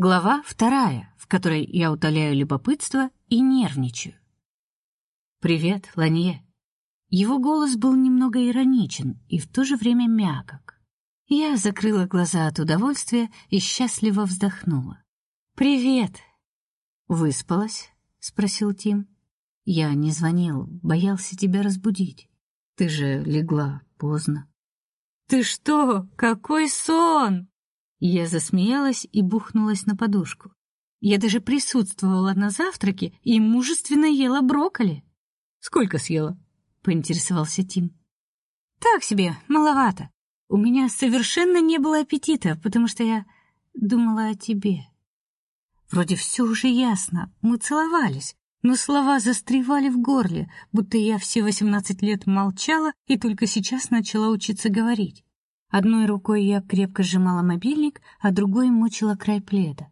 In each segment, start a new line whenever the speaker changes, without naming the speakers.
Глава вторая, в которой я утоляю любопытство и нервничаю. Привет, Ланье. Его голос был немного ироничен и в то же время мягок. Я закрыла глаза от удовольствия и счастливо вздохнула. Привет. Выспалась? спросил Тим. Я не звонил, боялся тебя разбудить. Ты же легла поздно. Ты что? Какой сон? Я засмеялась и бухнулась на подушку. Я даже присутствовала на завтраке и мужественно ела брокколи. Сколько съела? поинтересовался Тим. Так себе, маловато. У меня совершенно не было аппетита, потому что я думала о тебе. Вроде все уже ясно. Мы целовались, но слова застревали в горле, будто я все восемнадцать лет молчала и только сейчас начала учиться говорить. Одной рукой я крепко сжимала мобильник, а другой мучила край пледа.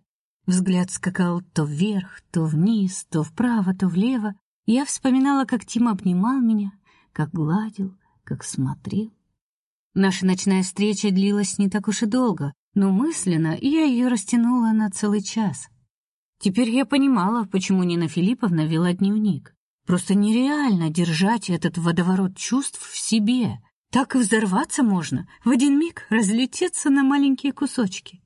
Взгляд скакал то вверх, то вниз, то вправо, то влево. Я вспоминала, как Тим обнимал меня, как гладил, как смотрел. Наша ночная встреча длилась не так уж и долго, но мысленно я ее растянула на целый час. Теперь я понимала, почему Нина Филипповна вела дневник. Просто нереально держать этот водоворот чувств в себе, так и взорваться можно, в один миг разлететься на маленькие кусочки.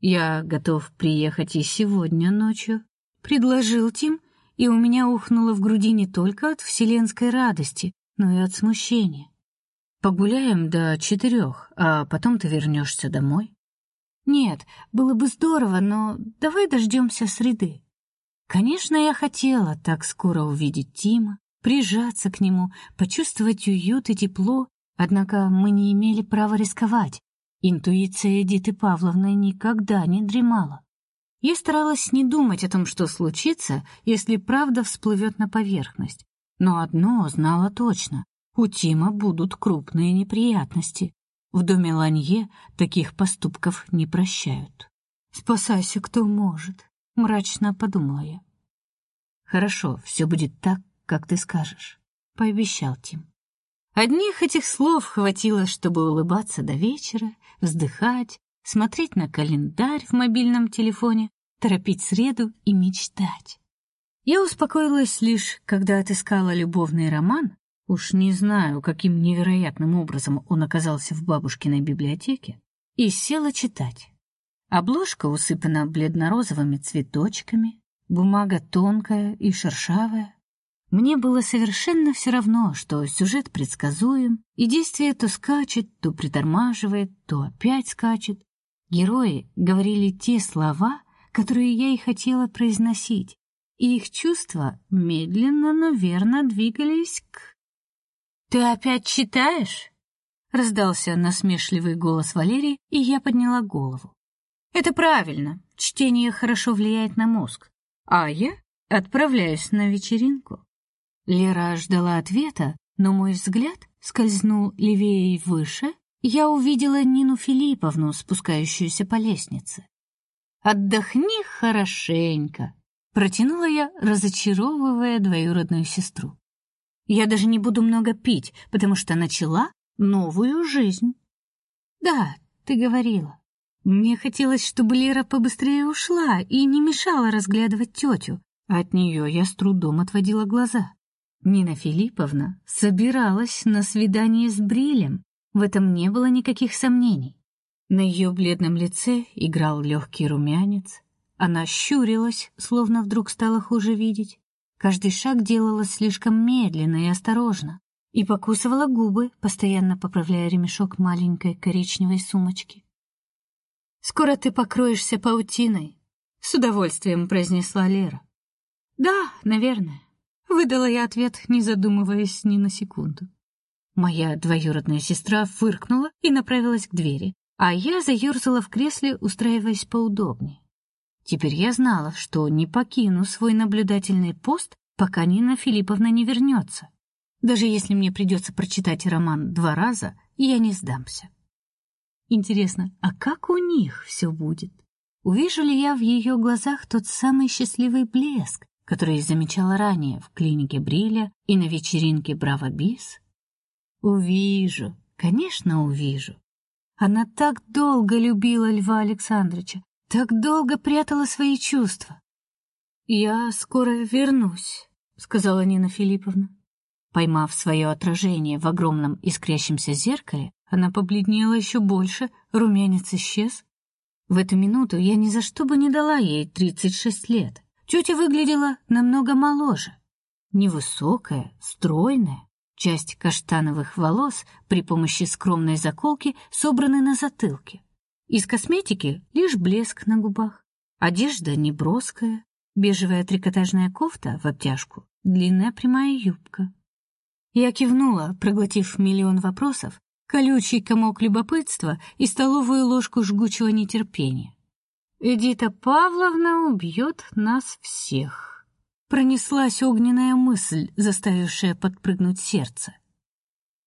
Я готов приехать и сегодня ночью, предложил Тим, и у меня ухнуло в груди не только от вселенской радости, но и от смущения. Погуляем до четырех, а потом ты вернешься домой. Нет, было бы здорово, но давай дождемся среды. Конечно, я хотела так скоро увидеть Тима, прижаться к нему, почувствовать уют и тепло, Однако мы не имели права рисковать. Интуиция Эдиты Павловны никогда не дремала. Я старалась не думать о том, что случится, если правда всплывет на поверхность. Но одно знала точно: у Тима будут крупные неприятности. В доме Ланье таких поступков не прощают. Спасайся, кто может, мрачно подумала я. Хорошо, все будет так, как ты скажешь, пообещал Тим. Одних этих слов хватило, чтобы улыбаться до вечера, вздыхать, смотреть на календарь в мобильном телефоне, торопить среду и мечтать. Я успокоилась лишь, когда отыскала любовный роман, уж не знаю, каким невероятным образом он оказался в бабушкиной библиотеке, и села читать. Обложка усыпана бледно-розовыми цветочками, бумага тонкая и шершавая, мне было совершенно все равно, что сюжет предсказуем, и действие то скачет, то притормаживает, то опять скачет. Герои говорили те слова, которые я и хотела произносить, и их чувства медленно, но верно двигались к Ты опять читаешь? раздался насмешливый голос Валерии, и я подняла голову. Это правильно. Чтение хорошо влияет на мозг. А я отправляюсь на вечеринку. Лера ждала ответа, но мой взгляд скользнул левее и выше, я увидела Нину Филипповну, спускающуюся по лестнице. Отдохни хорошенько, протянула я, разочаровывая двоюродную сестру. Я даже не буду много пить, потому что начала новую жизнь. Да, ты говорила. Мне хотелось, чтобы Лера побыстрее ушла и не мешала разглядывать тетю. От нее я с трудом отводила глаза. Нина Филипповна собиралась на свидание с Брилем. В этом не было никаких сомнений. На ее бледном лице играл легкий румянец. Она щурилась, словно вдруг стала хуже видеть. Каждый шаг делала слишком медленно и осторожно, и покусывала губы, постоянно поправляя ремешок маленькой коричневой сумочки. Скоро ты покроешься паутиной, с удовольствием произнесла Лера. Да, наверное. Выдала я ответ, не задумываясь ни на секунду. Моя двоюродная сестра фыркнула и направилась к двери, а я заерзала в кресле, устраиваясь поудобнее. Теперь я знала, что не покину свой наблюдательный пост, пока Нина Филипповна не вернется. Даже если мне придется прочитать роман два раза, я не сдамся. Интересно, а как у них все будет? Увижу ли я в ее глазах тот самый счастливый блеск, который замечала ранее в клинике Бриля и на вечеринке Браво Бис? Увижу, конечно, увижу. Она так долго любила Льва Александровича, так долго прятала свои чувства. Я скоро вернусь, сказала Нина Филипповна. Поймав свое отражение в огромном искрящемся зеркале, она побледнела еще больше, румянец исчез. В эту минуту я ни за что бы не дала ей тридцать шесть лет. Тетя выглядела намного моложе. Невысокая, стройная, часть каштановых волос при помощи скромной заколки собраны на затылке. Из косметики лишь блеск на губах. Одежда неброская, бежевая трикотажная кофта в обтяжку, длинная прямая юбка. Я кивнула, проглотив миллион вопросов, колючий комок любопытства и столовую ложку жгучего нетерпения. Эдита Павловна убьет нас всех. Пронеслась огненная мысль, заставившая подпрыгнуть сердце.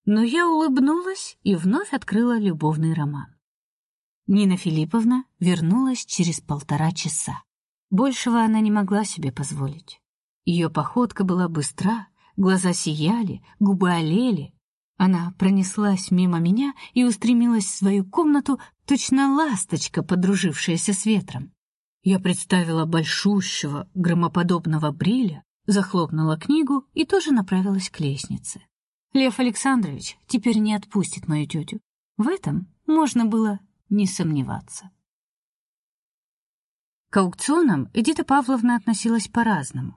Но я улыбнулась и вновь открыла любовный роман. Нина Филипповна вернулась через полтора часа. Большего она не могла себе позволить. Ее походка была быстра, глаза сияли, губы олели. Она пронеслась мимо меня и устремилась в свою комнату, точно ласточка, подружившаяся с ветром. Я представила большущего, громоподобного бриля, захлопнула книгу и тоже направилась к лестнице. Лев Александрович теперь не отпустит мою тетю. В этом можно было не сомневаться. К аукционам Эдита Павловна относилась по-разному.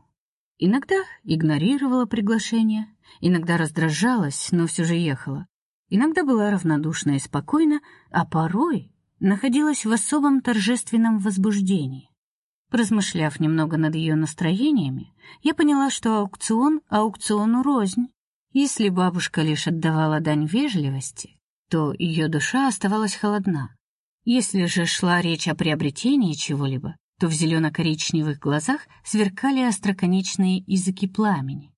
Иногда игнорировала приглашение, иногда раздражалась, но все же ехала. Иногда была равнодушна и спокойна, а порой находилась в особом торжественном возбуждении. Размышляв немного над ее настроениями, я поняла, что аукцион аукциону рознь. Если бабушка лишь отдавала дань вежливости, то ее душа оставалась холодна. Если же шла речь о приобретении чего-либо, то в зелено-коричневых глазах сверкали остроконечные языки пламени.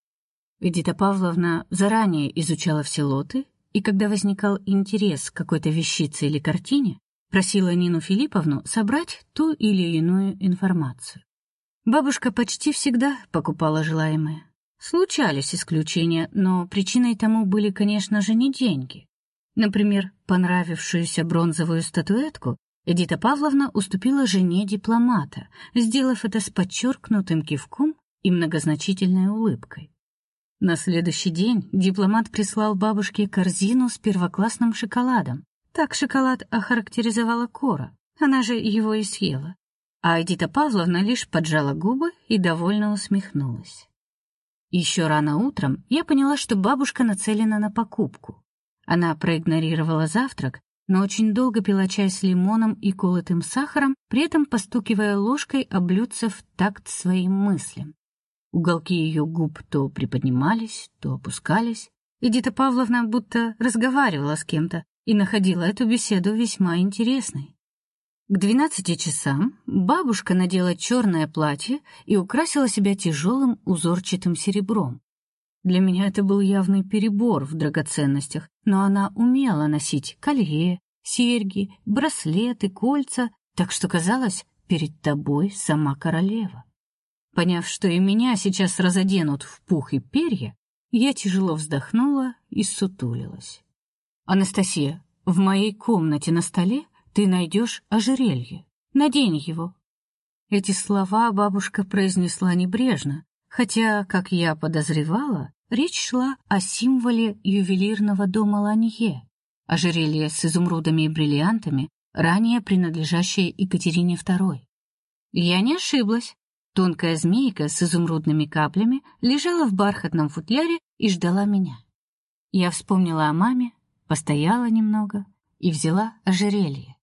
Эдита Павловна заранее изучала все лоты, и когда возникал интерес к какой-то вещице или картине, просила Нину Филипповну собрать ту или иную информацию. Бабушка почти всегда покупала желаемое. Случались исключения, но причиной тому были, конечно же, не деньги. Например, понравившуюся бронзовую статуэтку Эдита Павловна уступила жене дипломата, сделав это с подчеркнутым кивком и многозначительной улыбкой. На следующий день дипломат прислал бабушке корзину с первоклассным шоколадом. Так шоколад охарактеризовала Кора. Она же его и съела. А Эдита Павловна лишь поджала губы и довольно усмехнулась. Еще рано утром я поняла, что бабушка нацелена на покупку. Она проигнорировала завтрак но очень долго пила чай с лимоном и колотым сахаром, при этом постукивая ложкой о блюдце в такт своим мыслям. Уголки ее губ то приподнимались, то опускались. Эдита Павловна будто разговаривала с кем-то и находила эту беседу весьма интересной. К двенадцати часам бабушка надела черное платье и украсила себя тяжелым узорчатым серебром. Для меня это был явный перебор в драгоценностях, но она умела носить колье, серьги, браслеты, кольца, так что казалось, перед тобой сама королева. Поняв, что и меня сейчас разоденут в пух и перья, я тяжело вздохнула и сутулилась. Анастасия, в моей комнате на столе ты найдешь ожерелье. Надень его. Эти слова бабушка произнесла небрежно, хотя, как я подозревала, речь шла о символе ювелирного дома Ланье, ожерелье с изумрудами и бриллиантами, ранее принадлежащее Екатерине II. Я не ошиблась. Тонкая змейка с изумрудными каплями лежала в бархатном футляре и ждала меня. Я вспомнила о маме, постояла немного и взяла ожерелье.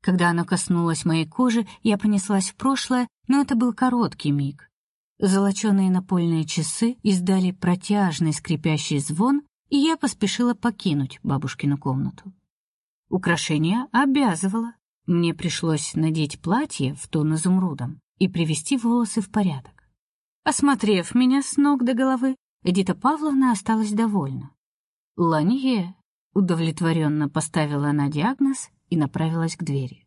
Когда оно коснулось моей кожи, я понеслась в прошлое, но это был короткий миг. Золоченые напольные часы издали протяжный скрипящий звон, и я поспешила покинуть бабушкину комнату. Украшение обязывало. Мне пришлось надеть платье в тон изумрудом и привести волосы в порядок. Осмотрев меня с ног до головы, Эдита Павловна осталась довольна. Ланье удовлетворенно поставила она диагноз и направилась к двери.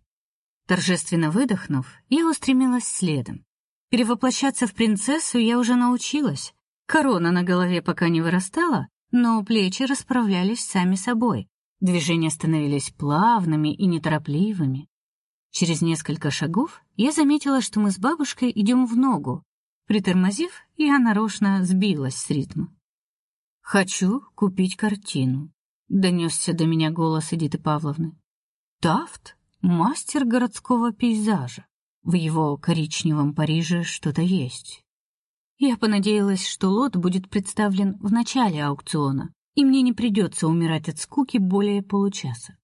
Торжественно выдохнув, я устремилась следом, Перевоплощаться в принцессу я уже научилась. Корона на голове пока не вырастала, но плечи расправлялись сами собой. Движения становились плавными и неторопливыми. Через несколько шагов я заметила, что мы с бабушкой идем в ногу. Притормозив, я нарочно сбилась с ритма. Хочу купить картину, донесся до меня голос Эдиты Павловны. Тафт мастер городского пейзажа. В его коричневом Париже что-то есть. Я понадеялась, что лот будет представлен в начале аукциона, и мне не придется умирать от скуки более получаса.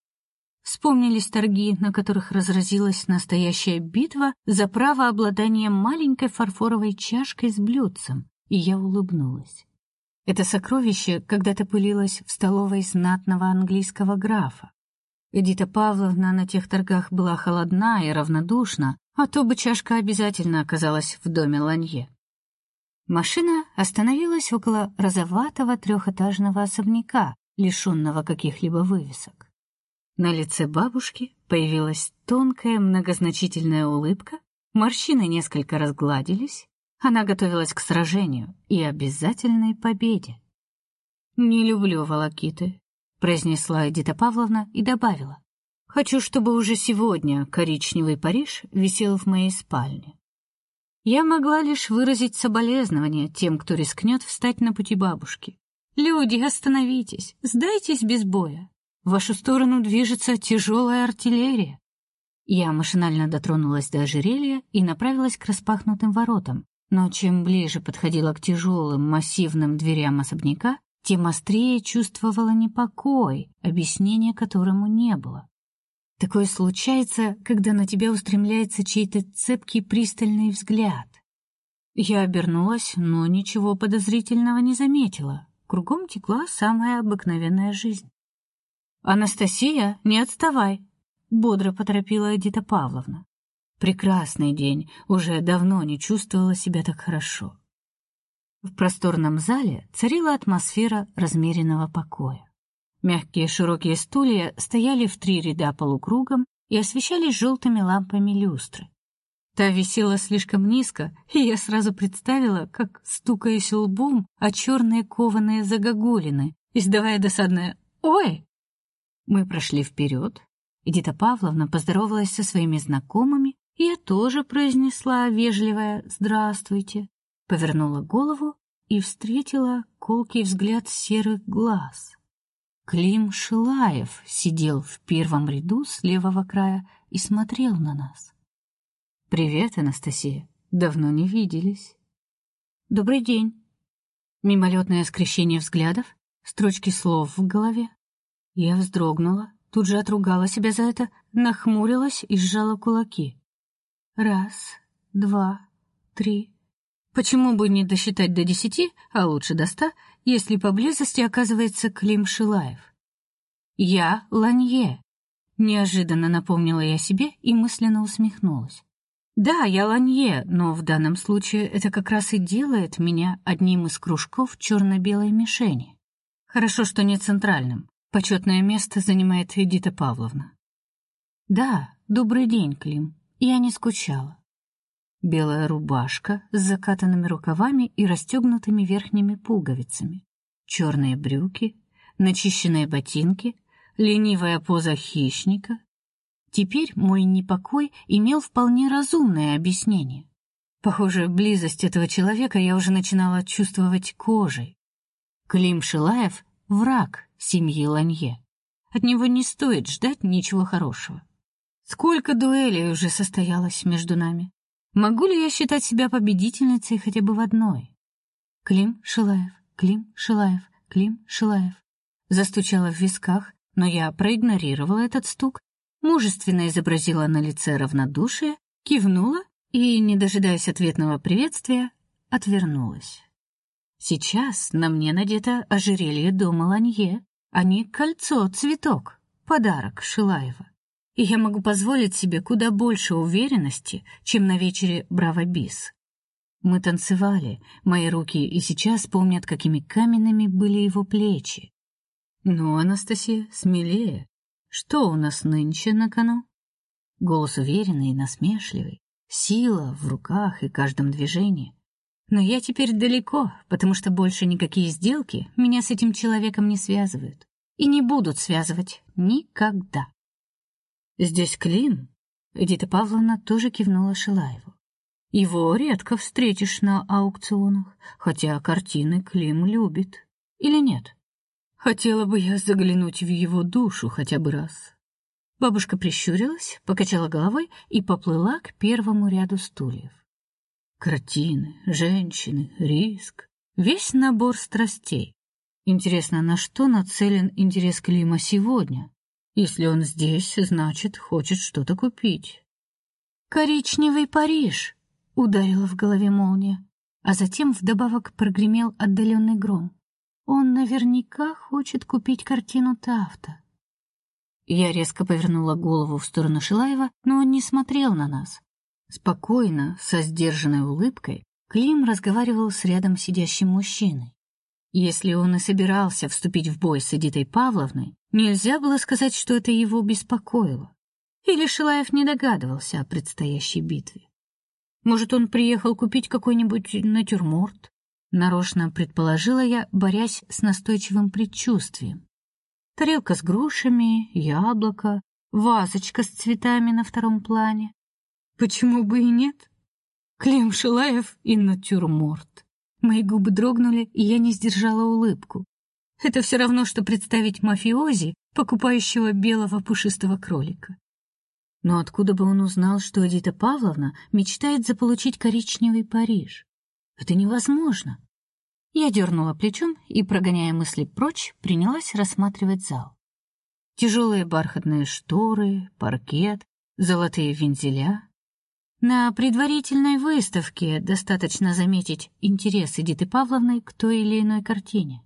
Вспомнились торги, на которых разразилась настоящая битва за право обладания маленькой фарфоровой чашкой с блюдцем, и я улыбнулась. Это сокровище когда-то пылилось в столовой знатного английского графа. Эдита Павловна на тех торгах была холодна и равнодушна, а то бы чашка обязательно оказалась в доме Ланье. Машина остановилась около розоватого трехэтажного особняка, лишенного каких-либо вывесок. На лице бабушки появилась тонкая многозначительная улыбка, морщины несколько разгладились, она готовилась к сражению и обязательной победе. Не люблю волокиты, произнесла Эдита Павловна и добавила: Хочу, чтобы уже сегодня коричневый Париж висел в моей спальне. Я могла лишь выразить соболезнования тем, кто рискнет встать на пути бабушки. Люди, остановитесь, сдайтесь без боя. В вашу сторону движется тяжелая артиллерия. Я машинально дотронулась до ожерелья и направилась к распахнутым воротам, но чем ближе подходила к тяжелым массивным дверям особняка, тем острее чувствовала непокой, объяснения которому не было. Такое случается, когда на тебя устремляется чей-то цепкий пристальный взгляд. Я обернулась, но ничего подозрительного не заметила. Кругом текла самая обыкновенная жизнь. Анастасия, не отставай, бодро поторопила Эдита Павловна. Прекрасный день, уже давно не чувствовала себя так хорошо. В просторном зале царила атмосфера размеренного покоя. Мягкие широкие стулья стояли в три ряда полукругом и освещались желтыми лампами люстры. Та висела слишком низко, и я сразу представила, как стукаюсь лбом о черные кованые загогулины, издавая досадное «Ой!». Мы прошли вперед. Эдита Павловна поздоровалась со своими знакомыми, и я тоже произнесла вежливое «Здравствуйте», повернула голову и встретила колкий взгляд серых глаз. Клим Шилаев сидел в первом ряду с левого края и смотрел на нас. Привет, Анастасия. Давно не виделись. Добрый день. Мимолетное скрещение взглядов, строчки слов в голове. Я вздрогнула, тут же отругала себя за это, нахмурилась и сжала кулаки. Раз, два, три. Почему бы не досчитать до десяти, а лучше до ста, если поблизости оказывается Клим Шилаев. Я Ланье. Неожиданно напомнила я себе и мысленно усмехнулась. Да, я Ланье, но в данном случае это как раз и делает меня одним из кружков черно белой мишени. Хорошо, что не центральным. Почетное место занимает Эдита Павловна. Да, добрый день, Клим. Я не скучала. Белая рубашка с закатанными рукавами и расстегнутыми верхними пуговицами, черные брюки, начищенные ботинки, ленивая поза хищника. Теперь мой непокой имел вполне разумное объяснение. Похоже, близость этого человека я уже начинала чувствовать кожей. Клим Шилаев враг семьи Ланье. От него не стоит ждать ничего хорошего. Сколько дуэлей уже состоялось между нами? Могу ли я считать себя победительницей хотя бы в одной? Клим Шилаев, Клим Шилаев, Клим Шилаев. Застучала в висках, но я проигнорировала этот стук, мужественно изобразила на лице равнодушие, кивнула и, не дожидаясь ответного приветствия, отвернулась. Сейчас на мне надето ожерелье дома Ланье, а не кольцо-цветок, подарок Шилаева и я могу позволить себе куда больше уверенности, чем на вечере Браво Бис. Мы танцевали, мои руки и сейчас помнят, какими каменными были его плечи. Ну, Анастасия, смелее. Что у нас нынче на кону? Голос уверенный и насмешливый, сила в руках и каждом движении. Но я теперь далеко, потому что больше никакие сделки меня с этим человеком не связывают и не будут связывать никогда. Здесь Клим. Эдита Павловна тоже кивнула Шилаеву. Его редко встретишь на аукционах, хотя картины Клим любит. Или нет? Хотела бы я заглянуть в его душу хотя бы раз. Бабушка прищурилась, покачала головой и поплыла к первому ряду стульев. Картины, женщины, риск, весь набор страстей. Интересно, на что нацелен интерес Клима сегодня? Если он здесь, значит, хочет что-то купить. Коричневый Париж, ударила в голове молния, а затем вдобавок прогремел отдаленный гром. Он наверняка хочет купить картину Тафта. Я резко повернула голову в сторону Шилаева, но он не смотрел на нас. Спокойно, со сдержанной улыбкой, Клим разговаривал с рядом сидящим мужчиной. Если он и собирался вступить в бой с Эдитой Павловной, нельзя было сказать, что это его беспокоило. Или Шилаев не догадывался о предстоящей битве. Может, он приехал купить какой-нибудь натюрморт? Нарочно предположила я, борясь с настойчивым предчувствием. Тарелка с грушами, яблоко, вазочка с цветами на втором плане. Почему бы и нет? Клим Шилаев и натюрморт. Мои губы дрогнули, и я не сдержала улыбку. Это все равно что представить мафиози, покупающего белого пушистого кролика. Но откуда бы он узнал, что Эдита Павловна мечтает заполучить коричневый Париж? Это невозможно. Я дернула плечом и, прогоняя мысли прочь, принялась рассматривать зал. Тяжелые бархатные шторы, паркет, золотые вензеля. На предварительной выставке достаточно заметить интерес Эдиты Павловны к той или иной картине.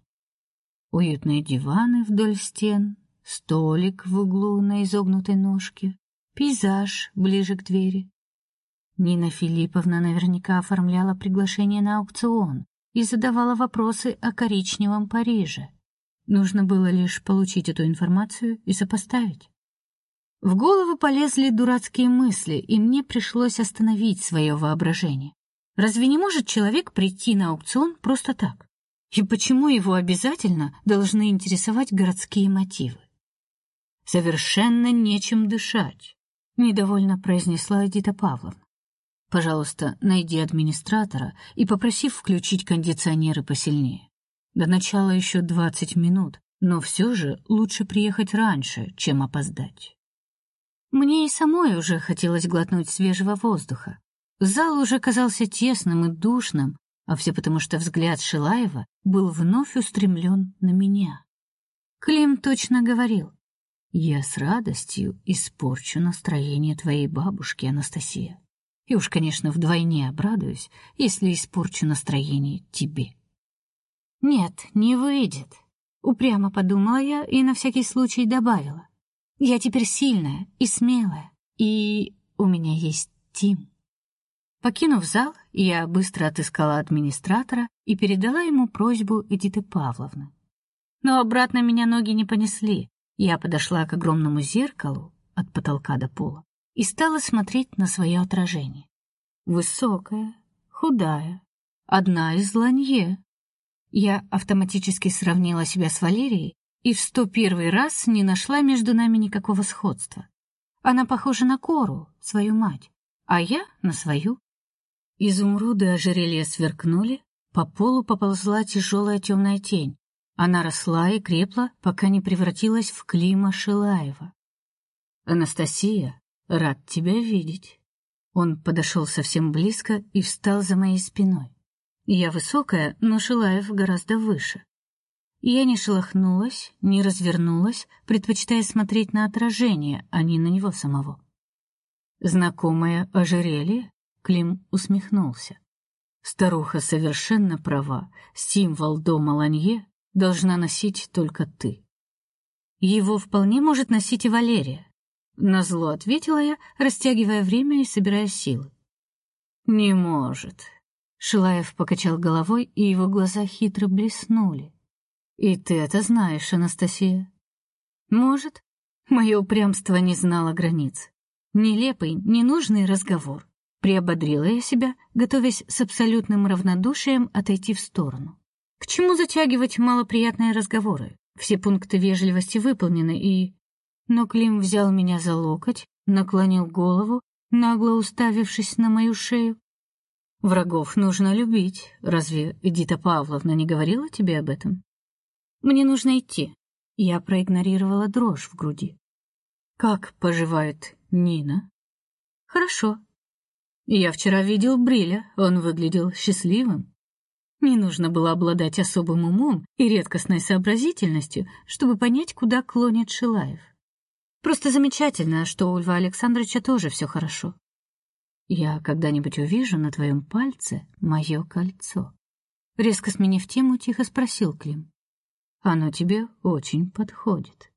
Уютные диваны вдоль стен, столик в углу на изогнутой ножке, пейзаж ближе к двери. Нина Филипповна наверняка оформляла приглашение на аукцион и задавала вопросы о коричневом Париже. Нужно было лишь получить эту информацию и сопоставить. В голову полезли дурацкие мысли, и мне пришлось остановить свое воображение. Разве не может человек прийти на аукцион просто так? И почему его обязательно должны интересовать городские мотивы? Совершенно нечем дышать недовольно произнесла Эдита Павловна. Пожалуйста, найди администратора и попроси включить кондиционеры посильнее. До начала еще двадцать минут, но все же лучше приехать раньше, чем опоздать. Мне и самой уже хотелось глотнуть свежего воздуха. Зал уже казался тесным и душным, а все потому, что взгляд Шилаева был вновь устремлен на меня. Клим точно говорил: я с радостью испорчу настроение твоей бабушки, Анастасия. И уж, конечно, вдвойне обрадуюсь, если испорчу настроение тебе. Нет, не выйдет, упрямо подумала я и на всякий случай добавила: я теперь сильная и смелая, и у меня есть Тим. Покинув зал, я быстро отыскала администратора и передала ему просьбу Эдиты Павловны. Но обратно меня ноги не понесли. Я подошла к огромному зеркалу от потолка до пола и стала смотреть на свое отражение. Высокая, худая, одна из ланье. Я автоматически сравнила себя с Валерией и в сто первый раз не нашла между нами никакого сходства. Она похожа на Кору, свою мать, а я на свою. Изумруды ожерелья сверкнули, по полу поползла тяжелая темная тень, она росла и крепла, пока не превратилась в Клима Шилаева. Анастасия, рад тебя видеть. Он подошел совсем близко и встал за моей спиной. Я высокая, но Шилаев гораздо выше. Я не шелохнулась, не развернулась, предпочитая смотреть на отражение, а не на него самого. Знакомое ожерелье? Клим усмехнулся. Старуха совершенно права. Символ дома Ланье должна носить только ты. Его вполне может носить и Валерия. Назло ответила я, растягивая время и собирая силы. Не может. Шилаев покачал головой, и его глаза хитро блеснули. И ты это знаешь, Анастасия? Может. Мое упрямство не знало границ. Нелепый, ненужный разговор. Приободрила я себя, готовясь с абсолютным равнодушием отойти в сторону. К чему затягивать малоприятные разговоры? Все пункты вежливости выполнены, и... Но Клим взял меня за локоть наклонил голову, нагло уставившись на мою шею. Врагов нужно любить. Разве Эдита Павловна не говорила тебе об этом? Мне нужно идти. Я проигнорировала дрожь в груди. Как поживает Нина? Хорошо. Я вчера видел Бриля, он выглядел счастливым. Не нужно было обладать особым умом и редкостной сообразительностью, чтобы понять, куда клонит Шилаев. Просто замечательно, что у Льва Александровича тоже все хорошо. Я когда-нибудь увижу на твоем пальце мое кольцо. Резко сменив тему, тихо спросил Клим. Оно тебе очень подходит.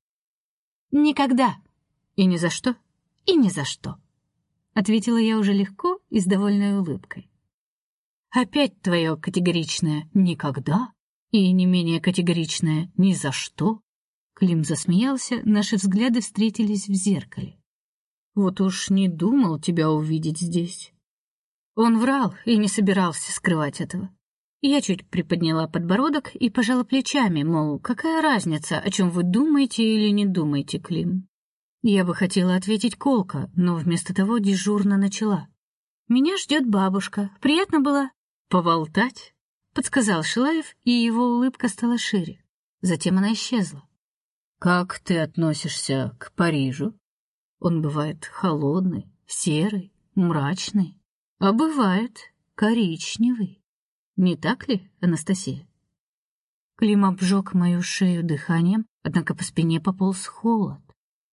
Никогда. И ни за что. И ни за что. Ответила я уже легко и с довольной улыбкой. Опять твое категоричное «никогда» и не менее категоричное «ни за что». Клим засмеялся, наши взгляды встретились в зеркале. Вот уж не думал тебя увидеть здесь. Он врал и не собирался скрывать этого. Я чуть приподняла подбородок и пожала плечами, мол, какая разница, о чем вы думаете или не думаете, Клим. Я бы хотела ответить колко, но вместо того дежурно начала. Меня ждет бабушка. Приятно было поболтать, подсказал Шилаев, и его улыбка стала шире. Затем она исчезла. Как ты относишься к Парижу? Он бывает холодный, серый, мрачный, а бывает коричневый. Не так ли, Анастасия? Клим обжег мою шею дыханием, однако по спине пополз холод.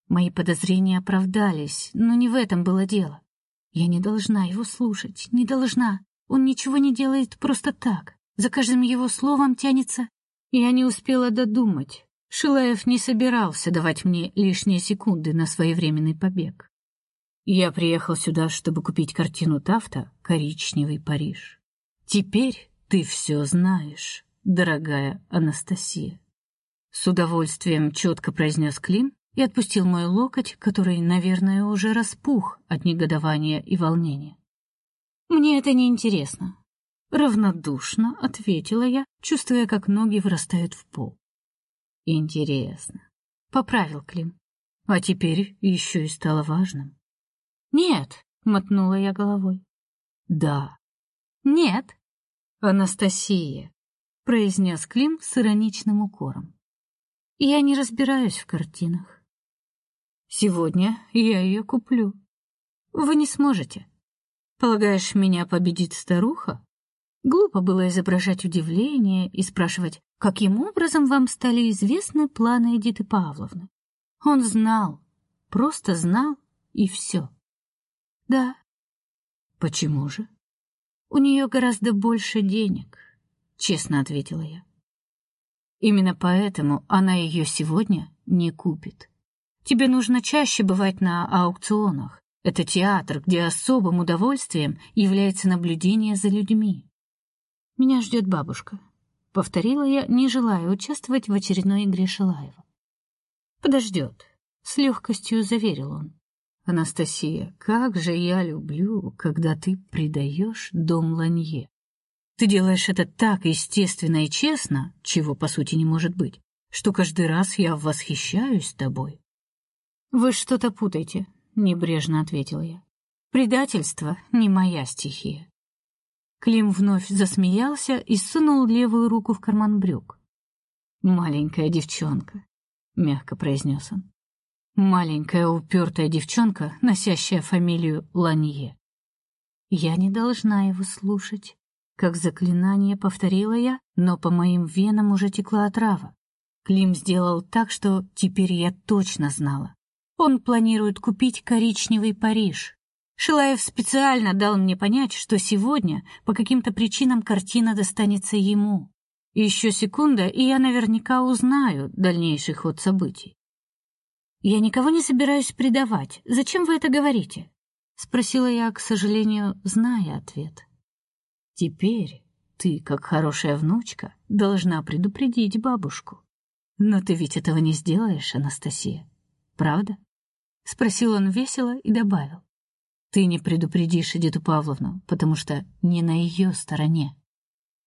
Мои подозрения оправдались, но не в этом было дело. Я не должна его слушать, не должна. Он ничего не делает просто так. За каждым его словом тянется. Я не успела додумать. Шилаев не собирался давать мне лишние секунды на своевременный побег. Я приехал сюда, чтобы купить картину Тафта «Коричневый Париж». Теперь ты все знаешь, дорогая Анастасия. С удовольствием четко произнес Клим и отпустил мой локоть, который, наверное, уже распух от негодования и волнения. Мне это не интересно, равнодушно ответила я, чувствуя, как ноги вырастают в пол. Интересно, поправил Клим. А теперь еще и стало важным. Нет, мотнула я головой. Да. Нет, Анастасия, произнес Клим с ироничным укором. Я не разбираюсь в картинах. Сегодня я ее куплю. Вы не сможете. Полагаешь, меня победит старуха? Глупо было изображать удивление и спрашивать, каким образом вам стали известны планы Эдиты Павловны. Он знал, просто знал и все. Да. Почему же? У нее гораздо больше денег, честно ответила я. Именно поэтому она ее сегодня не купит. Тебе нужно чаще бывать на аукционах. Это театр, где особым удовольствием является наблюдение за людьми. Меня ждет бабушка, повторила я, не желая участвовать в очередной игре Шилаева. Подождет, с легкостью заверил он. Анастасия, как же я люблю, когда ты предаешь дом Ланье. Ты делаешь это так естественно и честно, чего по сути не может быть, что каждый раз я восхищаюсь тобой. Вы что-то путаете, небрежно ответила я. Предательство не моя стихия. Клим вновь засмеялся и сунул левую руку в карман брюк. Маленькая девчонка, мягко произнес он маленькая упертая девчонка, носящая фамилию Ланье. Я не должна его слушать. Как заклинание повторила я, но по моим венам уже текла отрава. Клим сделал так, что теперь я точно знала. Он планирует купить коричневый Париж. Шилаев специально дал мне понять, что сегодня по каким-то причинам картина достанется ему. Еще секунда, и я наверняка узнаю дальнейший ход событий. Я никого не собираюсь предавать. Зачем вы это говорите? спросила я, к сожалению, зная ответ. Теперь ты, как хорошая внучка, должна предупредить бабушку. Но ты ведь этого не сделаешь, Анастасия. Правда? спросил он весело и добавил: Ты не предупредишь Эдиту Павловну, потому что не на ее стороне.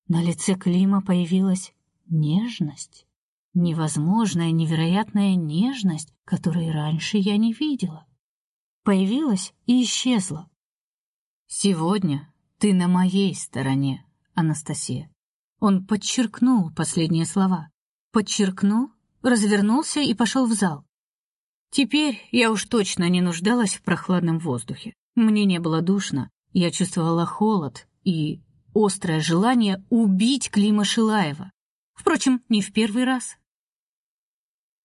На лице Клима появилась нежность невозможная, невероятная нежность, которой раньше я не видела. появилась и исчезла. Сегодня ты на моей стороне, Анастасия. Он подчеркнул последние слова. Подчеркнул, развернулся и пошел в зал. Теперь я уж точно не нуждалась в прохладном воздухе. Мне не было душно, я чувствовала холод и острое желание убить Клима Шилаева. Впрочем, не в первый раз.